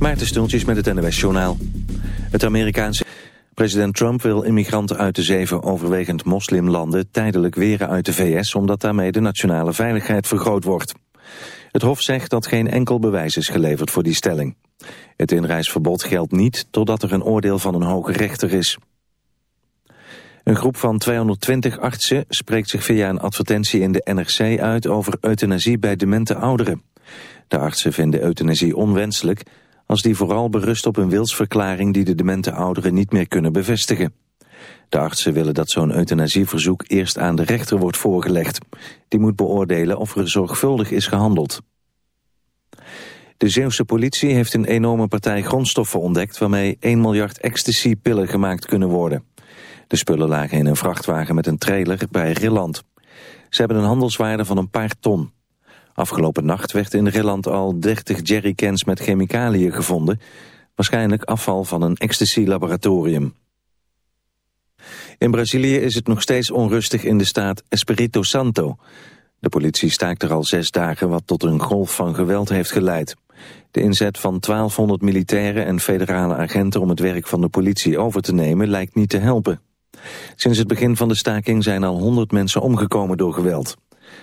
Maarten Stultjes met het NWS Journaal. Het Amerikaanse... President Trump wil immigranten uit de zeven overwegend moslimlanden tijdelijk weren uit de VS... omdat daarmee de nationale veiligheid vergroot wordt. Het Hof zegt dat geen enkel bewijs is geleverd voor die stelling. Het inreisverbod geldt niet totdat er een oordeel van een hoge rechter is. Een groep van 220 artsen spreekt zich via een advertentie in de NRC uit over euthanasie bij demente ouderen. De artsen vinden euthanasie onwenselijk als die vooral berust op een wilsverklaring die de demente ouderen niet meer kunnen bevestigen. De artsen willen dat zo'n euthanasieverzoek eerst aan de rechter wordt voorgelegd. Die moet beoordelen of er zorgvuldig is gehandeld. De Zeeuwse politie heeft een enorme partij grondstoffen ontdekt... waarmee 1 miljard ecstasy-pillen gemaakt kunnen worden. De spullen lagen in een vrachtwagen met een trailer bij Rilland. Ze hebben een handelswaarde van een paar ton. Afgelopen nacht werd in Rilland al 30 jerrycans met chemicaliën gevonden. Waarschijnlijk afval van een ecstasy-laboratorium. In Brazilië is het nog steeds onrustig in de staat Espírito Santo. De politie staakt er al zes dagen wat tot een golf van geweld heeft geleid. De inzet van 1200 militairen en federale agenten om het werk van de politie over te nemen lijkt niet te helpen. Sinds het begin van de staking zijn al 100 mensen omgekomen door geweld.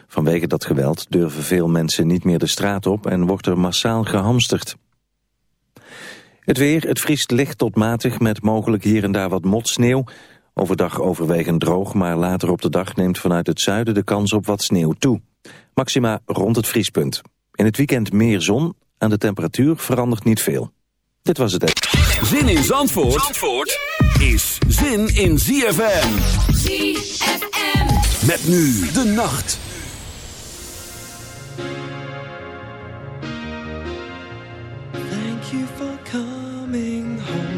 Vanwege dat geweld durven veel mensen niet meer de straat op en wordt er massaal gehamsterd. Het weer, het vriest licht tot matig met mogelijk hier en daar wat motsneeuw. Overdag overwegend droog, maar later op de dag neemt vanuit het zuiden de kans op wat sneeuw toe. Maxima rond het vriespunt. In het weekend meer zon, aan de temperatuur verandert niet veel. Dit was het. Zin in Zandvoort, Zandvoort is zin in ZFM. ZFM. Met nu de nacht.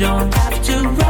don't have to rush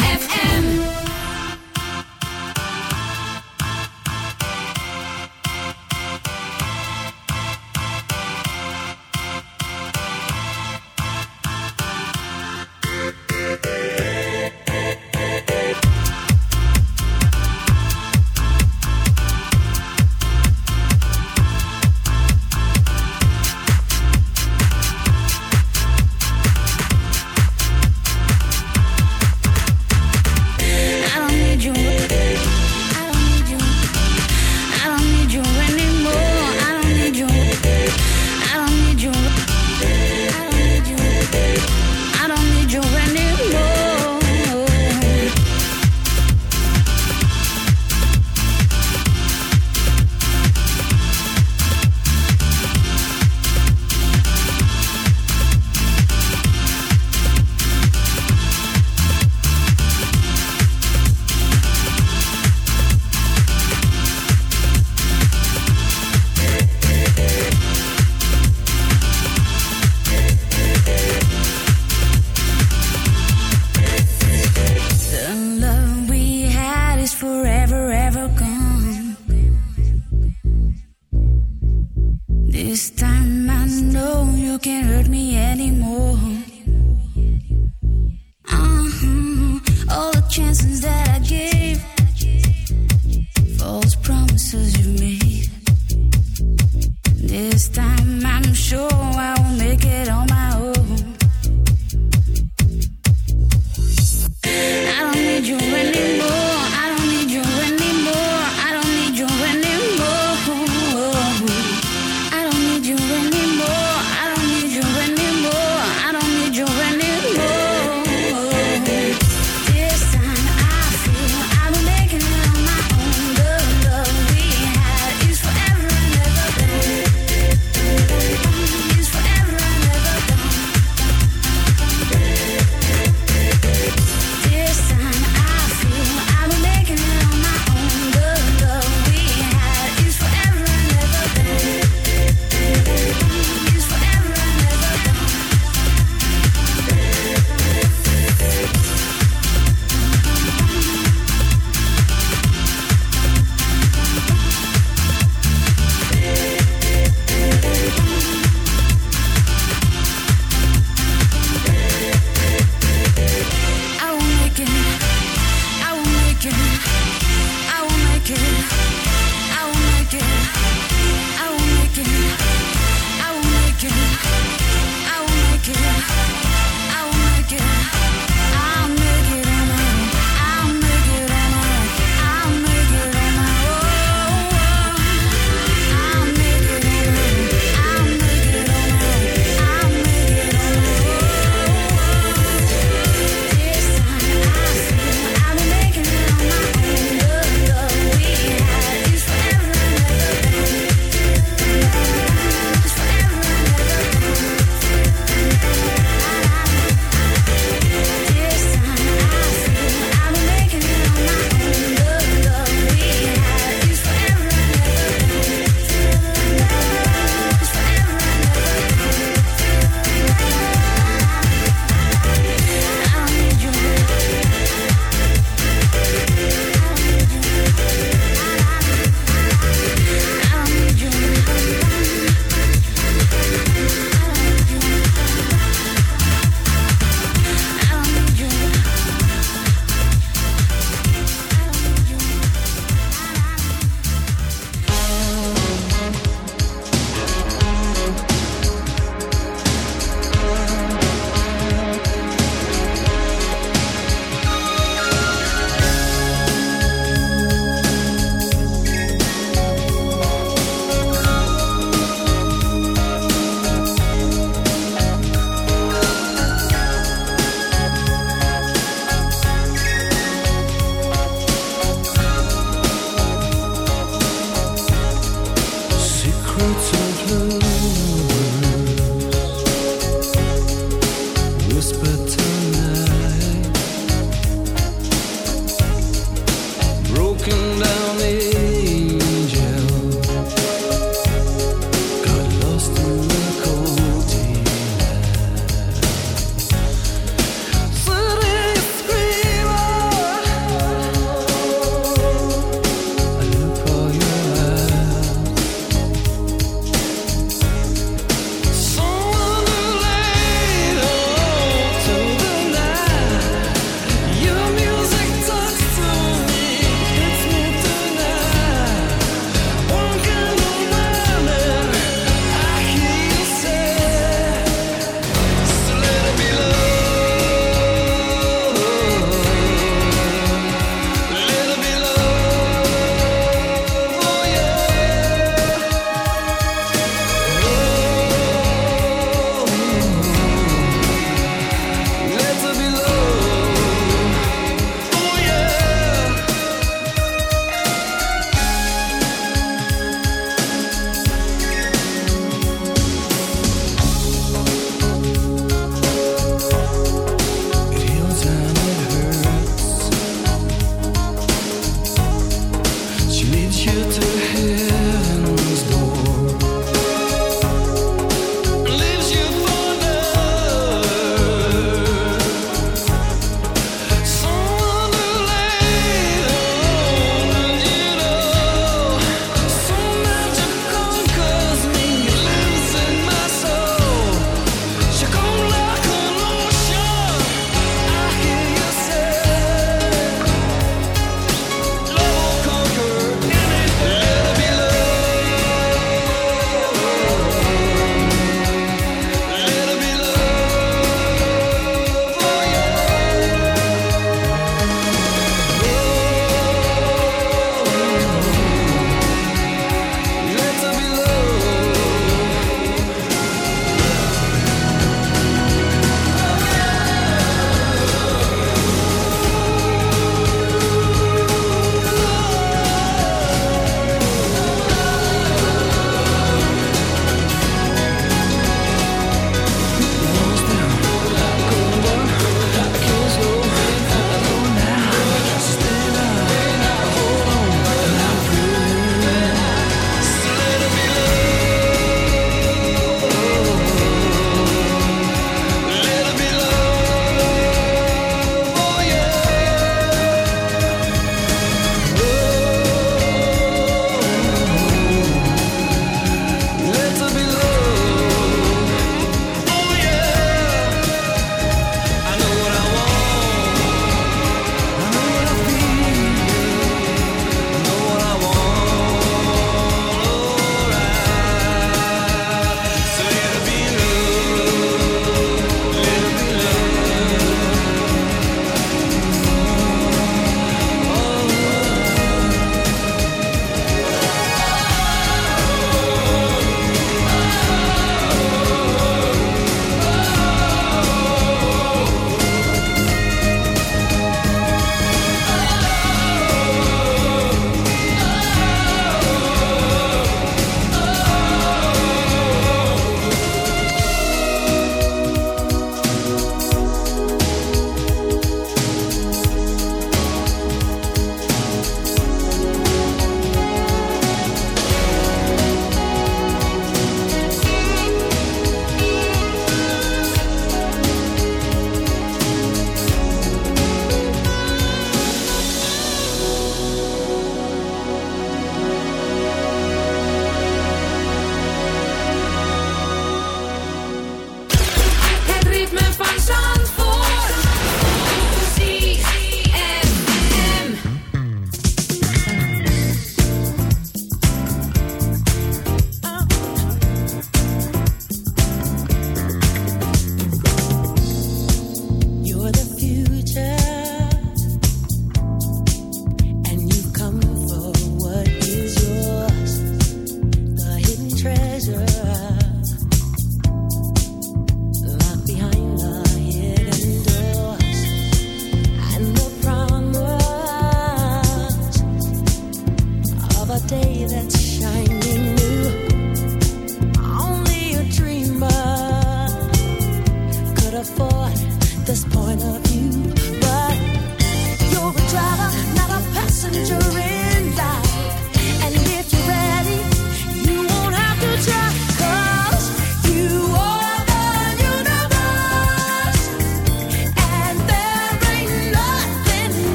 Point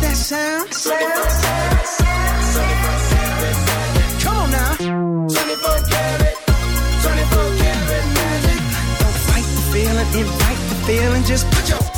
That sound? sound, sound, sound invite the feeling. Just put your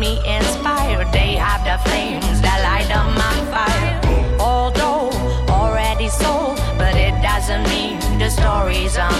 me inspired. They have the flames that light up my fire. Although already sold, but it doesn't mean the story's on.